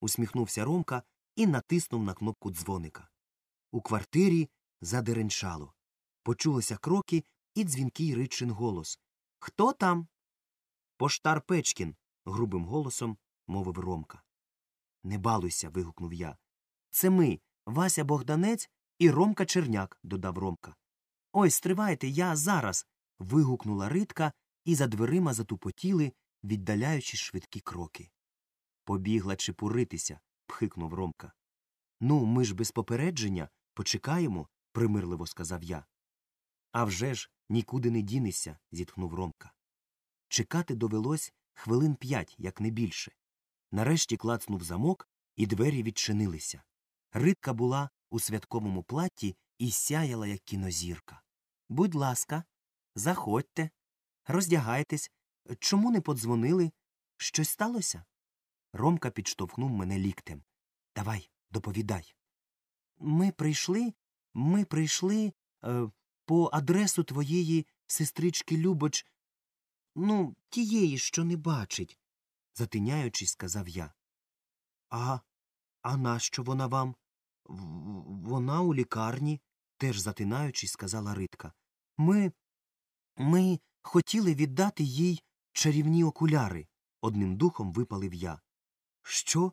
усміхнувся Ромка і натиснув на кнопку дзвоника. У квартирі задеренчало. Почулися кроки і дзвінкий ричин голос. Хто там? Поштар Печкін. грубим голосом мовив Ромка. Не балуйся. вигукнув я. Це ми, Вася Богданець і Ромка Черняк, додав Ромка. Ой, стривайте, я зараз. вигукнула Ритка, і за дверима затупотіли, віддаляючи швидкі кроки. Побігла чепуритися, пхикнув Ромка. Ну, ми ж без попередження почекаємо, примирливо сказав я. «А вже ж, нікуди не дінешся, зітхнув Ромка. Чекати довелось хвилин п'ять, як не більше. Нарешті клацнув замок, і двері відчинилися. Ритка була у святковому платті і сяяла, як кінозірка. Будь ласка, заходьте, роздягайтесь. Чому не подзвонили? Щось сталося? Ромка підштовхнув мене ліктем. Давай, доповідай. Ми прийшли, ми прийшли е, по адресу твоєї сестрички Любоч, ну, тієї, що не бачить, затиняючись, сказав я. А а нащо вона вам? Вона у лікарні, теж затинаючись, сказала Ритка. Ми. Ми хотіли віддати їй чарівні окуляри, одним духом випалив я. Що?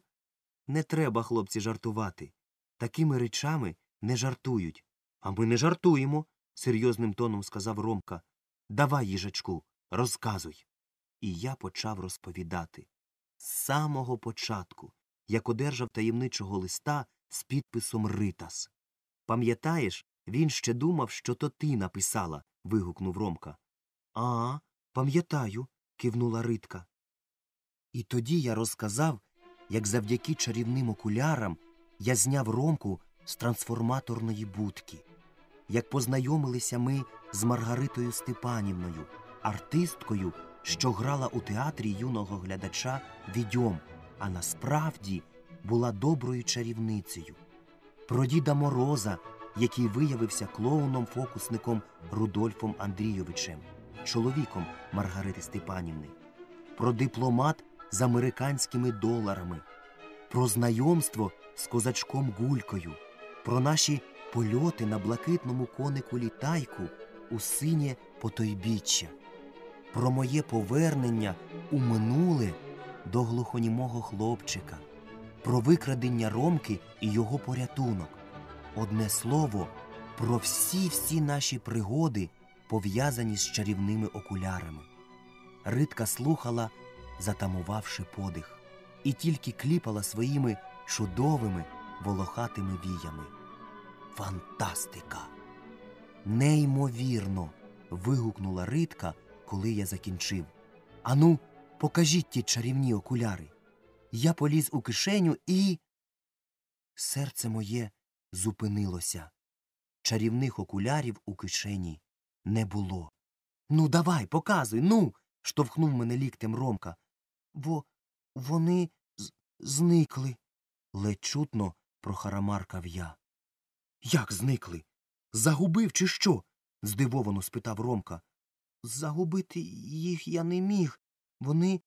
Не треба, хлопці, жартувати. Такими речами не жартують. А ми не жартуємо, серйозним тоном сказав Ромка. Давай, їжачку, розказуй. І я почав розповідати. З самого початку, як одержав таємничого листа з підписом Ритас. Пам'ятаєш, він ще думав, що то ти написала. вигукнув Ромка. А, пам'ятаю, кивнула Ритка. І тоді я розказав, як завдяки чарівним окулярам я зняв Ромку з трансформаторної будки, як познайомилися ми з Маргаритою Степанівною, артисткою, що грала у театрі юного глядача відьом, а насправді була доброю чарівницею, про Діда Мороза, який виявився клоуном-фокусником Рудольфом Андрійовичем, чоловіком Маргарити Степанівни, про дипломат з американськими доларами, про знайомство з козачком Гулькою, про наші польоти на блакитному конику літайку у синє потойбіччя, про моє повернення у минуле до глухонімого хлопчика, про викрадення Ромки і його порятунок. Одне слово, про всі всі наші пригоди, пов'язані з чарівними окулярами. Ритка слухала, затамувавши подих, і тільки кліпала своїми чудовими волохатими віями. Фантастика! Неймовірно. вигукнула Ритка, коли я закінчив. Ану, покажіть ті чарівні окуляри. Я поліз у кишеню і. Серце моє зупинилося. Чарівних окулярів у кишені не було. Ну, давай, показуй, ну. штовхнув мене ліктем Ромка. Бо вони зникли. ледь чутно прохарамаркав я. Як зникли? Загубив, чи що? здивовано спитав Ромка. Загубити їх я не міг. Вони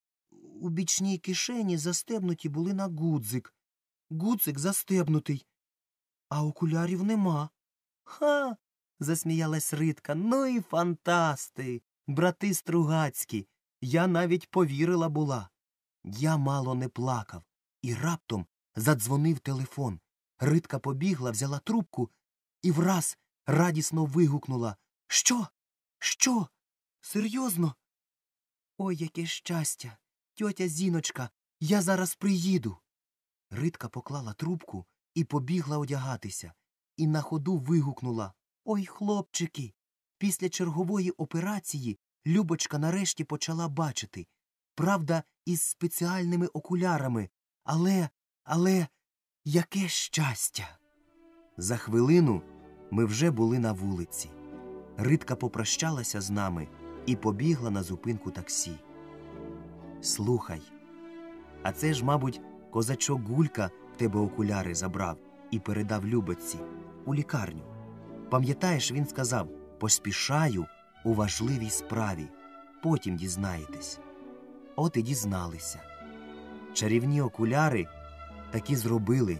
у бічній кишені застебнуті були на гудзик. Гудзик застебнутий, а окулярів нема. Ха. засміялась Ритка. Ну і фантасти. Брати Стругацькі. Я навіть повірила була. Я мало не плакав, і раптом задзвонив телефон. Ритка побігла, взяла трубку і враз радісно вигукнула Що? Що? Серйозно? Ой, яке щастя. Тьотя Зіночка, я зараз приїду. Ритка поклала трубку і побігла одягатися, і на ходу вигукнула Ой, хлопчики. Після чергової операції Любочка нарешті почала бачити. Правда, із спеціальними окулярами. Але, але, яке щастя. За хвилину ми вже були на вулиці. Ритка попрощалася з нами і побігла на зупинку таксі. Слухай, а це ж, мабуть, козачок Гулька в тебе окуляри забрав і передав Любоці у лікарню. Пам'ятаєш, він сказав поспішаю у важливій справі, потім дізнаєтесь. От і дізналися. Чарівні окуляри таки зробили.